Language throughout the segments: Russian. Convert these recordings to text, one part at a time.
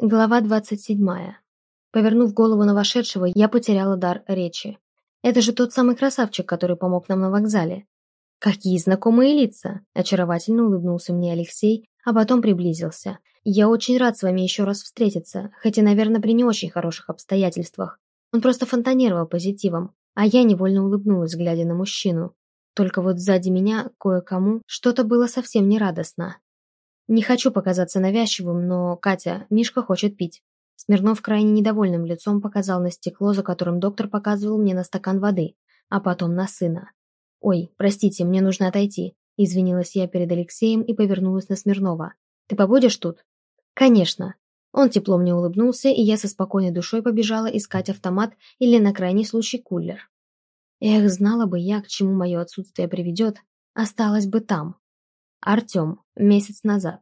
Глава двадцать седьмая. Повернув голову на вошедшего, я потеряла дар речи. Это же тот самый красавчик, который помог нам на вокзале. Какие знакомые лица! Очаровательно улыбнулся мне Алексей, а потом приблизился. Я очень рад с вами еще раз встретиться, хотя, наверное, при не очень хороших обстоятельствах. Он просто фонтанировал позитивом, а я невольно улыбнулась, глядя на мужчину. Только вот сзади меня кое-кому что-то было совсем нерадостно. Не хочу показаться навязчивым, но, Катя, Мишка хочет пить. Смирнов крайне недовольным лицом показал на стекло, за которым доктор показывал мне на стакан воды, а потом на сына. «Ой, простите, мне нужно отойти», – извинилась я перед Алексеем и повернулась на Смирнова. «Ты побудешь тут?» «Конечно». Он тепло мне улыбнулся, и я со спокойной душой побежала искать автомат или, на крайний случай, кулер. Эх, знала бы я, к чему мое отсутствие приведет, осталась бы там. Артем, месяц назад.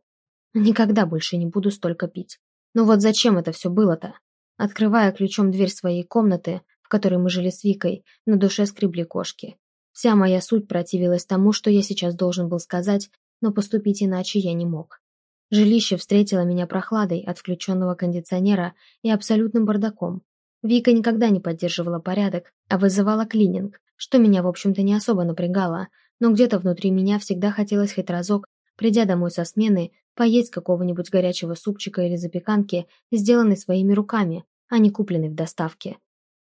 Никогда больше не буду столько пить. Но вот зачем это все было-то? Открывая ключом дверь своей комнаты, в которой мы жили с Викой, на душе скребли кошки. Вся моя суть противилась тому, что я сейчас должен был сказать, но поступить иначе я не мог. Жилище встретило меня прохладой от включенного кондиционера и абсолютным бардаком. Вика никогда не поддерживала порядок, а вызывала клининг, что меня, в общем-то, не особо напрягало, но где-то внутри меня всегда хотелось хоть разок, придя домой со смены, поесть какого-нибудь горячего супчика или запеканки, сделанной своими руками, а не купленной в доставке.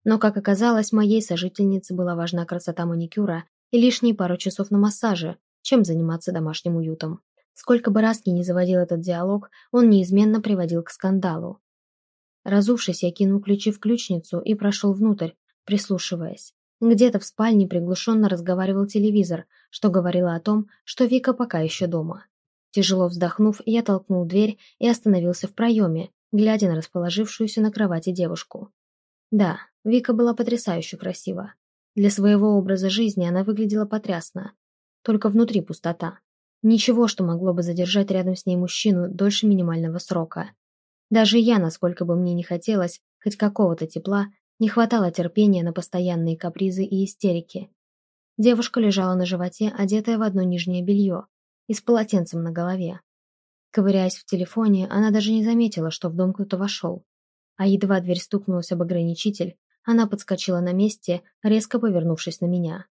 Но, как оказалось, моей сожительнице была важна красота маникюра и лишние пару часов на массаже, чем заниматься домашним уютом. Сколько бы раз ни заводил этот диалог, он неизменно приводил к скандалу. Разувшись, я кинул ключи в ключницу и прошел внутрь, прислушиваясь. Где-то в спальне приглушенно разговаривал телевизор, что говорило о том, что Вика пока еще дома. Тяжело вздохнув, я толкнул дверь и остановился в проеме, глядя на расположившуюся на кровати девушку. Да, Вика была потрясающе красива. Для своего образа жизни она выглядела потрясно. Только внутри пустота. Ничего, что могло бы задержать рядом с ней мужчину дольше минимального срока. Даже я, насколько бы мне не хотелось, хоть какого-то тепла, не хватало терпения на постоянные капризы и истерики. Девушка лежала на животе, одетая в одно нижнее белье, и с полотенцем на голове. Ковыряясь в телефоне, она даже не заметила, что в дом кто-то вошел. А едва дверь стукнулась об ограничитель, она подскочила на месте, резко повернувшись на меня.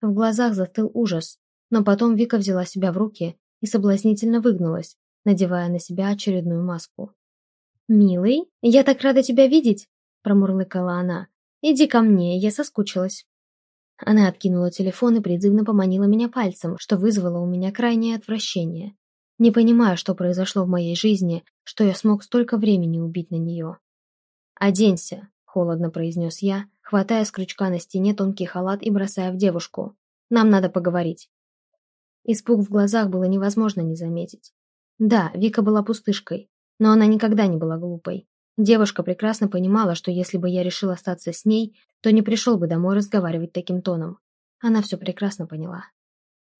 В глазах застыл ужас, но потом Вика взяла себя в руки и соблазнительно выгнулась, надевая на себя очередную маску. «Милый, я так рада тебя видеть!» Промурлыкала она. «Иди ко мне, я соскучилась». Она откинула телефон и призывно поманила меня пальцем, что вызвало у меня крайнее отвращение. Не понимая, что произошло в моей жизни, что я смог столько времени убить на нее. «Оденься», — холодно произнес я, хватая с крючка на стене тонкий халат и бросая в девушку. «Нам надо поговорить». Испуг в глазах было невозможно не заметить. Да, Вика была пустышкой, но она никогда не была глупой. Девушка прекрасно понимала, что если бы я решил остаться с ней, то не пришел бы домой разговаривать таким тоном. Она все прекрасно поняла.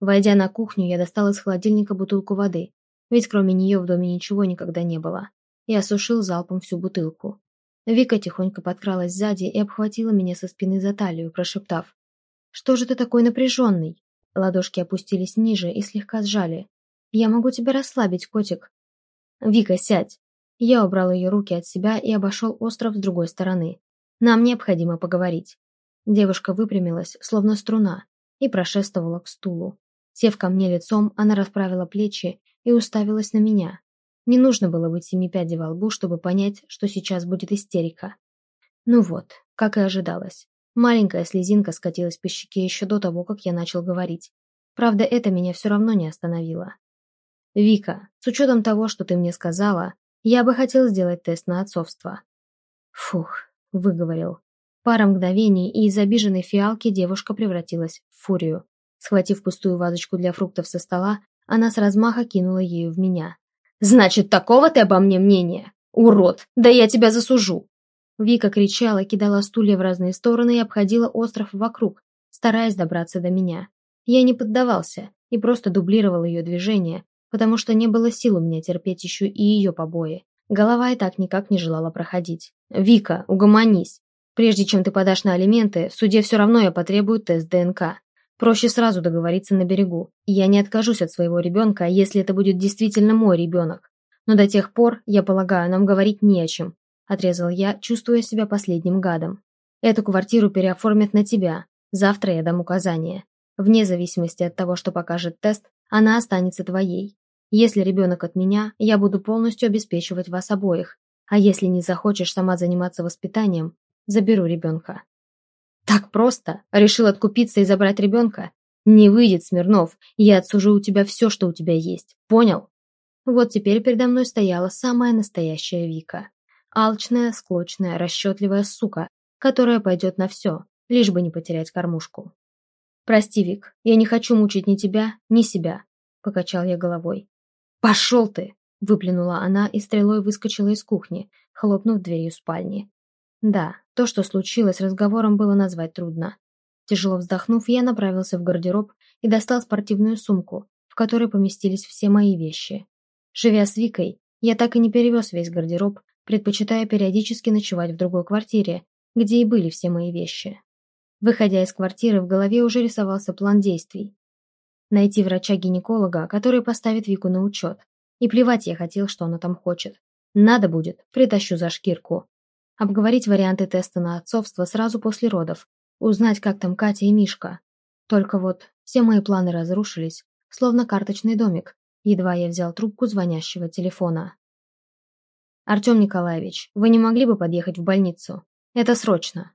Войдя на кухню, я достал из холодильника бутылку воды, ведь кроме нее в доме ничего никогда не было, и осушил залпом всю бутылку. Вика тихонько подкралась сзади и обхватила меня со спины за талию, прошептав. «Что же ты такой напряженный?» Ладошки опустились ниже и слегка сжали. «Я могу тебя расслабить, котик». «Вика, сядь!» Я убрал ее руки от себя и обошел остров с другой стороны. Нам необходимо поговорить. Девушка выпрямилась, словно струна, и прошествовала к стулу. Сев ко мне лицом, она расправила плечи и уставилась на меня. Не нужно было быть семи пядей во лбу, чтобы понять, что сейчас будет истерика. Ну вот, как и ожидалось. Маленькая слезинка скатилась по щеке еще до того, как я начал говорить. Правда, это меня все равно не остановило. «Вика, с учетом того, что ты мне сказала, я бы хотел сделать тест на отцовство. Фух, выговорил. Пара мгновений, и из обиженной фиалки девушка превратилась в фурию. Схватив пустую вазочку для фруктов со стола, она с размаха кинула ею в меня. «Значит, такого ты обо мне мнения? Урод! Да я тебя засужу!» Вика кричала, кидала стулья в разные стороны и обходила остров вокруг, стараясь добраться до меня. Я не поддавался и просто дублировал ее движения, потому что не было сил у меня терпеть еще и ее побои. Голова и так никак не желала проходить. «Вика, угомонись. Прежде чем ты подашь на алименты, в суде все равно я потребую тест ДНК. Проще сразу договориться на берегу. Я не откажусь от своего ребенка, если это будет действительно мой ребенок. Но до тех пор, я полагаю, нам говорить не о чем, отрезал я, чувствуя себя последним гадом. Эту квартиру переоформят на тебя. Завтра я дам указания. Вне зависимости от того, что покажет тест, она останется твоей. Если ребенок от меня, я буду полностью обеспечивать вас обоих. А если не захочешь сама заниматься воспитанием, заберу ребенка. Так просто? Решил откупиться и забрать ребенка? Не выйдет, Смирнов. Я отсужу у тебя все, что у тебя есть. Понял? Вот теперь передо мной стояла самая настоящая Вика. Алчная, склочная, расчетливая сука, которая пойдет на все, лишь бы не потерять кормушку. «Прости, Вик, я не хочу мучить ни тебя, ни себя», — покачал я головой. «Пошел ты!» — выплюнула она и стрелой выскочила из кухни, хлопнув дверью спальни. Да, то, что случилось, разговором было назвать трудно. Тяжело вздохнув, я направился в гардероб и достал спортивную сумку, в которой поместились все мои вещи. Живя с Викой, я так и не перевез весь гардероб, предпочитая периодически ночевать в другой квартире, где и были все мои вещи. Выходя из квартиры, в голове уже рисовался план действий. Найти врача-гинеколога, который поставит Вику на учет. И плевать я хотел, что она там хочет. Надо будет, притащу за шкирку. Обговорить варианты теста на отцовство сразу после родов. Узнать, как там Катя и Мишка. Только вот все мои планы разрушились, словно карточный домик, едва я взял трубку звонящего телефона. «Артем Николаевич, вы не могли бы подъехать в больницу? Это срочно!»